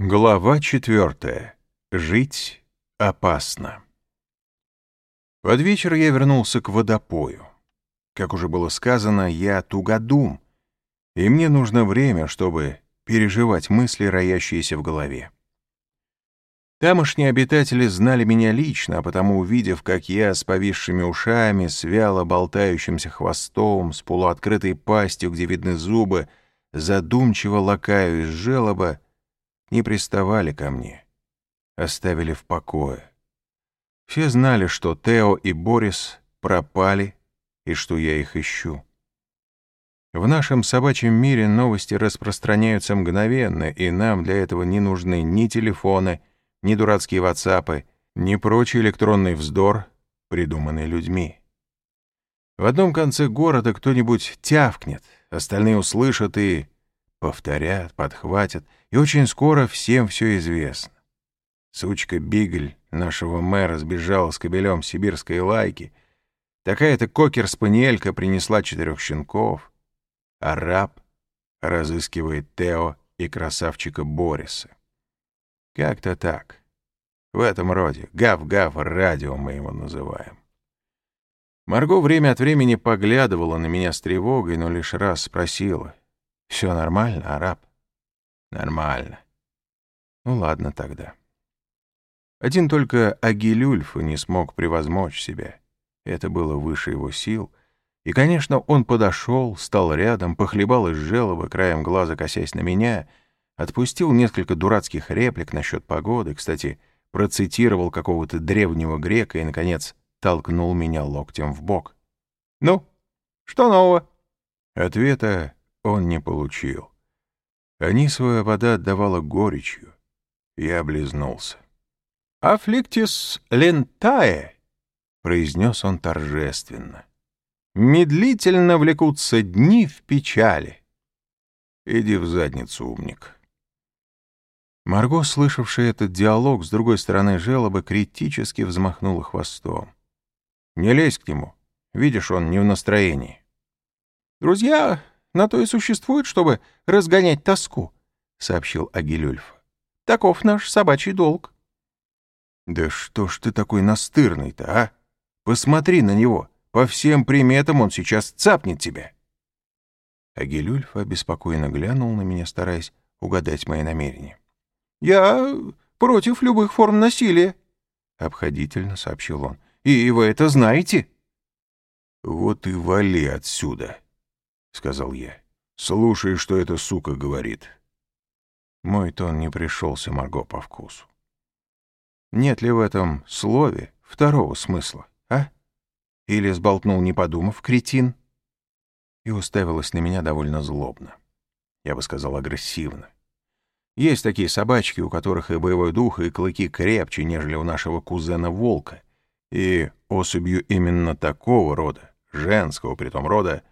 Глава четвертая. Жить опасно. Под вечер я вернулся к водопою. Как уже было сказано, я тугодум, и мне нужно время, чтобы переживать мысли, роящиеся в голове. Тамошние обитатели знали меня лично, а потому, увидев, как я с повисшими ушами, с вяло болтающимся хвостом, с полуоткрытой пастью, где видны зубы, задумчиво лакаю из желоба, не приставали ко мне, оставили в покое. Все знали, что Тео и Борис пропали и что я их ищу. В нашем собачьем мире новости распространяются мгновенно, и нам для этого не нужны ни телефоны, ни дурацкие ватсапы, ни прочий электронный вздор, придуманный людьми. В одном конце города кто-нибудь тявкнет, остальные услышат и повторят, подхватят — и очень скоро всем все известно. Сучка Бигль нашего мэра сбежала с кобелем сибирской лайки. Такая-то кокер-спаниелька принесла четырех щенков. А раб разыскивает Тео и красавчика Бориса. Как-то так. В этом роде. Гав-гав радио мы его называем. Марго время от времени поглядывала на меня с тревогой, но лишь раз спросила. «Все нормально, араб?» Нормально. Ну ладно тогда. Один только Агилюльфа не смог превозмочь себя. Это было выше его сил. И, конечно, он подошел, стал рядом, похлебал из желоба, краем глаза косясь на меня, отпустил несколько дурацких реплик насчет погоды, кстати, процитировал какого-то древнего грека и, наконец, толкнул меня локтем в бок. «Ну, что нового?» Ответа он не получил. Анисовая вода отдавала горечью. Я облизнулся. «Аффликтис лентае», — произнес он торжественно. «Медлительно влекутся дни в печали». «Иди в задницу, умник». Марго, слышавшая этот диалог с другой стороны желобы, критически взмахнула хвостом. «Не лезь к нему. Видишь, он не в настроении». «Друзья на то и существует, чтобы разгонять тоску», — сообщил Агилюльф. «Таков наш собачий долг». «Да что ж ты такой настырный-то, а? Посмотри на него. По всем приметам он сейчас цапнет тебя». Агилюльф обеспокоенно глянул на меня, стараясь угадать мои намерения. «Я против любых форм насилия», — обходительно сообщил он. «И вы это знаете?» «Вот и вали отсюда», — сказал я. «Слушай, что эта сука говорит». Мой тон не пришелся Марго по вкусу. Нет ли в этом слове второго смысла, а? Или сболтнул, не подумав, кретин? И уставилась на меня довольно злобно. Я бы сказал, агрессивно. Есть такие собачки, у которых и боевой дух, и клыки крепче, нежели у нашего кузена-волка. И особью именно такого рода, женского притом рода,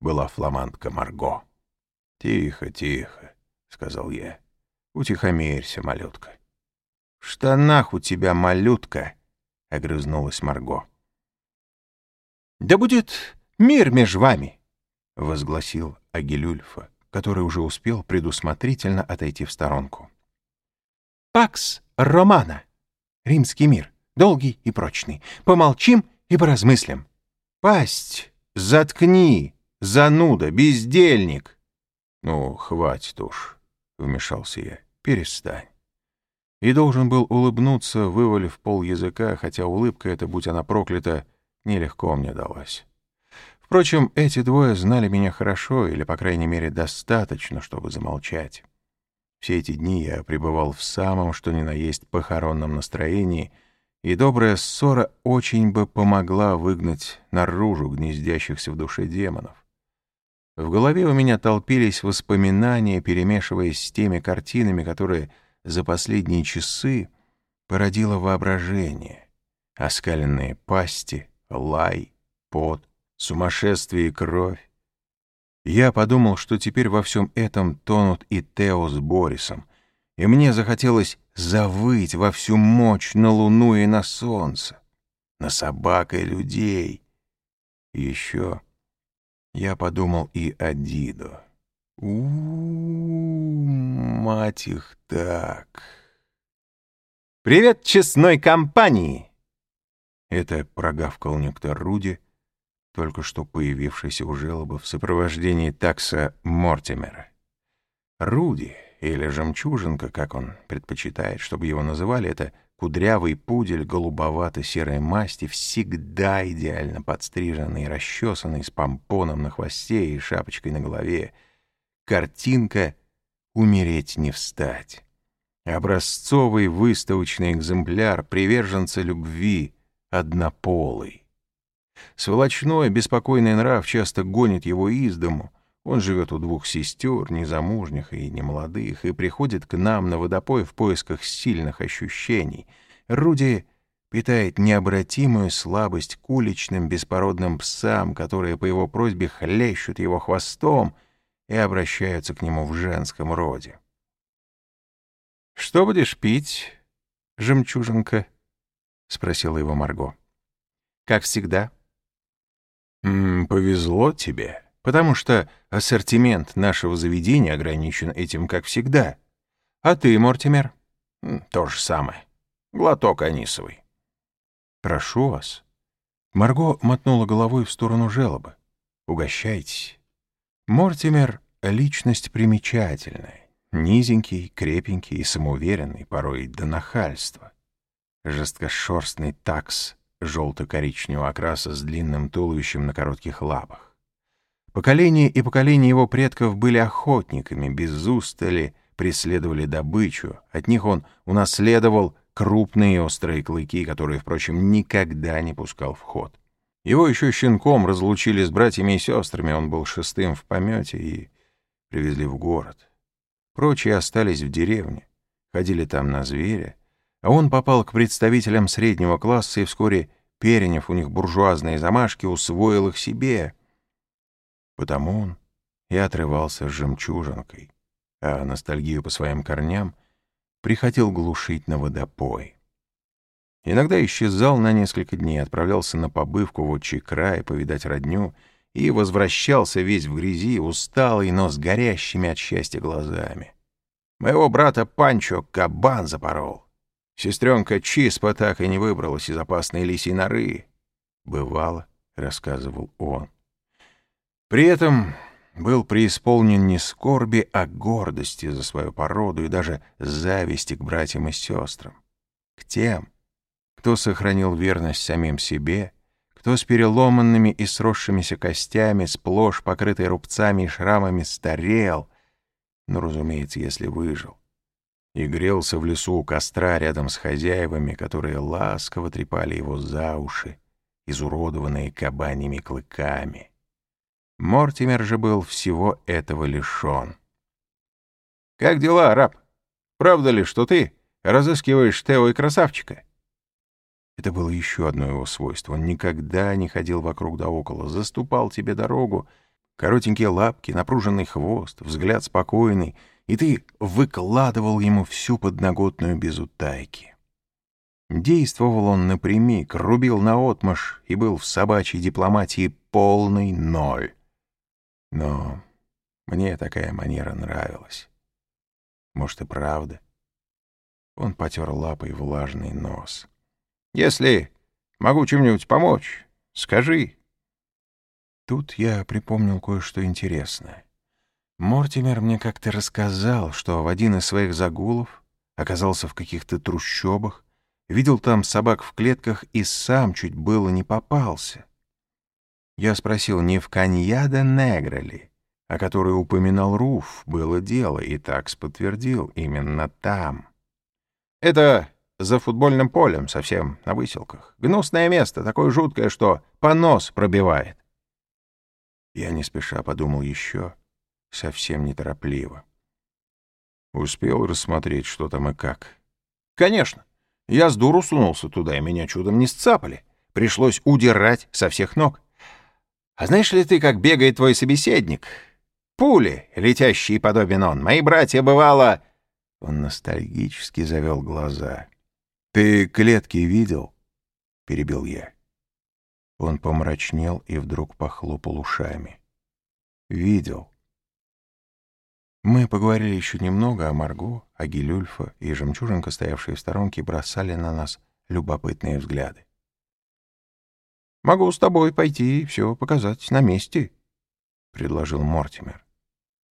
была фламандка Марго. «Тихо, тихо», — сказал я. «Утихомирься, малютка». «В штанах у тебя, малютка», — огрызнулась Марго. «Да будет мир между вами», — возгласил Агилюльфа, который уже успел предусмотрительно отойти в сторонку. «Пакс Романа, римский мир, долгий и прочный. Помолчим и поразмыслим. Пасть заткни, зануда, бездельник!» «Ну, хватит уж», — вмешался я, — «перестань». И должен был улыбнуться, вывалив пол языка, хотя улыбка эта, будь она проклята, нелегко мне далась. Впрочем, эти двое знали меня хорошо, или, по крайней мере, достаточно, чтобы замолчать. Все эти дни я пребывал в самом, что ни на есть, похоронном настроении — и добрая ссора очень бы помогла выгнать наружу гнездящихся в душе демонов. В голове у меня толпились воспоминания, перемешиваясь с теми картинами, которые за последние часы породило воображение. Оскаленные пасти, лай, пот, сумасшествие и кровь. Я подумал, что теперь во всем этом тонут и Тео с Борисом, и мне захотелось завыть во всю мощь на луну и на солнце, на собак и людей. И еще я подумал и о Дидо. у, мать их так. «Привет честной компании!» Это прогавкал некто Руди, только что появившийся у желоба в сопровождении такса Мортимера. Руди, или жемчужинка, как он предпочитает, чтобы его называли, это кудрявый пудель голубовато-серой масти, всегда идеально подстриженный и расчесанный, с помпоном на хвосте и шапочкой на голове. Картинка «Умереть не встать». Образцовый выставочный экземпляр приверженца любви, однополый. Сволочной, беспокойный нрав часто гонит его из дому, он живет у двух сестер, незамужних и немолодых, и приходит к нам на водопой в поисках сильных ощущений. Руди питает необратимую слабость к уличным беспородным псам, которые по его просьбе хлещут его хвостом и обращаются к нему в женском роде. «Что будешь пить, жемчужинка?» — спросила его Марго. «Как всегда». «М -м, «Повезло тебе», потому что ассортимент нашего заведения ограничен этим, как всегда. А ты, Мортимер? То же самое. Глоток анисовый. Прошу вас. Марго мотнула головой в сторону желоба. Угощайтесь. Мортимер — личность примечательная. Низенький, крепенький и самоуверенный, порой до нахальства. Жесткошерстный такс желто-коричневого окраса с длинным туловищем на коротких лапах. Поколения и поколения его предков были охотниками, без устали преследовали добычу. От них он унаследовал крупные острые клыки, которые, впрочем, никогда не пускал в ход. Его еще щенком разлучили с братьями и сестрами, он был шестым в помете и привезли в город. Прочие остались в деревне, ходили там на зверя, а он попал к представителям среднего класса и вскоре, переняв у них буржуазные замашки, усвоил их себе — Потому он и отрывался с жемчужинкой, а ностальгию по своим корням приходил глушить на водопой. Иногда исчезал на несколько дней, отправлялся на побывку в отчий край, повидать родню, и возвращался весь в грязи, усталый, но с горящими от счастья глазами. Моего брата Панчо кабан запорол. Сестренка Чиспа так и не выбралась из опасной лисьей норы. «Бывало», — рассказывал он. При этом был преисполнен не скорби, а гордости за свою породу и даже зависти к братьям и сестрам. К тем, кто сохранил верность самим себе, кто с переломанными и сросшимися костями, сплошь покрытый рубцами и шрамами, старел, ну, разумеется, если выжил, и грелся в лесу у костра рядом с хозяевами, которые ласково трепали его за уши, изуродованные кабаньими клыками. Мортимер же был всего этого лишен. «Как дела, раб? Правда ли, что ты разыскиваешь Тео и красавчика?» Это было еще одно его свойство. Он никогда не ходил вокруг да около, заступал тебе дорогу, коротенькие лапки, напруженный хвост, взгляд спокойный, и ты выкладывал ему всю подноготную без утайки. Действовал он напрямик, рубил наотмашь и был в собачьей дипломатии полный ноль. Но мне такая манера нравилась. Может, и правда. Он потер лапой влажный нос. «Если могу чем-нибудь помочь, скажи». Тут я припомнил кое-что интересное. Мортимер мне как-то рассказал, что в один из своих загулов оказался в каких-то трущобах, видел там собак в клетках и сам чуть было не попался. Я спросил, не в Каньяда Негра ли, о которой упоминал Руф, было дело, и такс подтвердил, именно там. Это за футбольным полем, совсем на выселках. Гнусное место, такое жуткое, что понос пробивает. Я не спеша подумал еще, совсем неторопливо. Успел рассмотреть, что там и как. Конечно. Я с дуру сунулся туда, и меня чудом не сцапали. Пришлось удирать со всех ног. А знаешь ли ты, как бегает твой собеседник? Пули, летящие подобен он. Мои братья, бывало...» Он ностальгически завел глаза. «Ты клетки видел?» — перебил я. Он помрачнел и вдруг похлопал ушами. «Видел. Мы поговорили еще немного о Марго, о Гилюльфа, и жемчужинка, стоявшие в сторонке, бросали на нас любопытные взгляды. «Могу с тобой пойти и все показать на месте», — предложил Мортимер.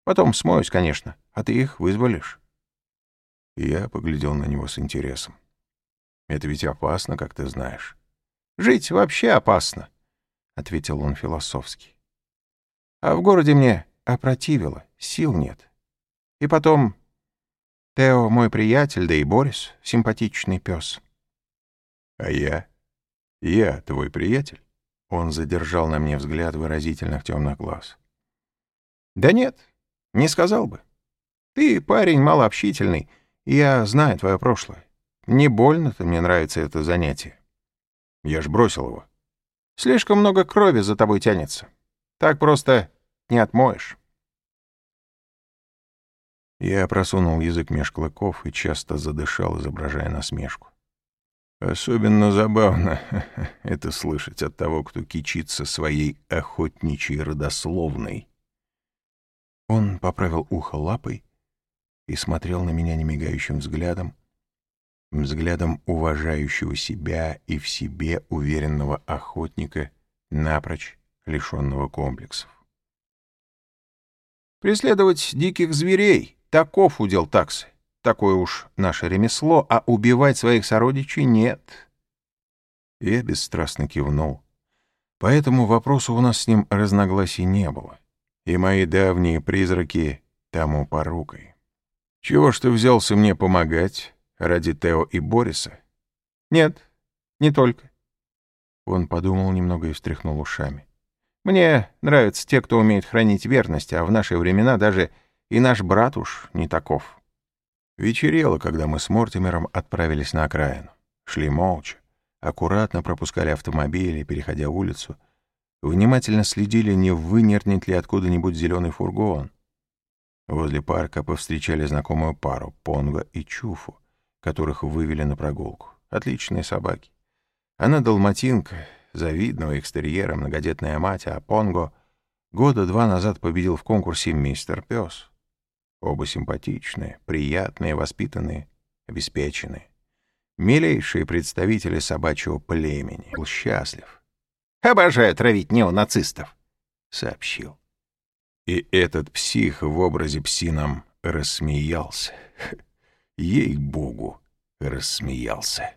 «Потом смоюсь, конечно, а ты их вызволишь». Я поглядел на него с интересом. «Это ведь опасно, как ты знаешь». «Жить вообще опасно», — ответил он философски. «А в городе мне опротивило, сил нет. И потом, Тео мой приятель, да и Борис — симпатичный пес». «А я? Я твой приятель?» Он задержал на мне взгляд выразительных темных глаз. «Да нет, не сказал бы. Ты парень малообщительный, и я знаю твое прошлое. Не больно-то мне нравится это занятие. Я ж бросил его. Слишком много крови за тобой тянется. Так просто не отмоешь». Я просунул язык меж клыков и часто задышал, изображая насмешку. Особенно забавно это слышать от того, кто кичится своей охотничьей родословной. Он поправил ухо лапой и смотрел на меня немигающим взглядом, взглядом уважающего себя и в себе уверенного охотника, напрочь лишенного комплексов. «Преследовать диких зверей — таков удел таксы. Такое уж наше ремесло, а убивать своих сородичей нет». Я бесстрастно кивнул. По этому вопросу у нас с ним разногласий не было, и мои давние призраки тому порукой. «Чего ж ты взялся мне помогать?» Ради Тео и Бориса? Нет, не только. Он подумал немного и встряхнул ушами. Мне нравятся те, кто умеет хранить верность, а в наши времена даже и наш брат уж не таков. Вечерело, когда мы с Мортимером отправились на окраину. Шли молча, аккуратно пропускали автомобили, переходя улицу, внимательно следили, не вынернет ли откуда-нибудь зеленый фургон. Возле парка повстречали знакомую пару — Понго и Чуфу которых вывели на прогулку. Отличные собаки. Она далматинка, завидного экстерьера, многодетная мать, а Понго года два назад победил в конкурсе «Мистер Пес». Оба симпатичные, приятные, воспитанные, обеспеченные. Милейшие представители собачьего племени. Был счастлив. «Обожаю травить неонацистов», — сообщил. И этот псих в образе псином рассмеялся. Ей-богу, рассмеялся.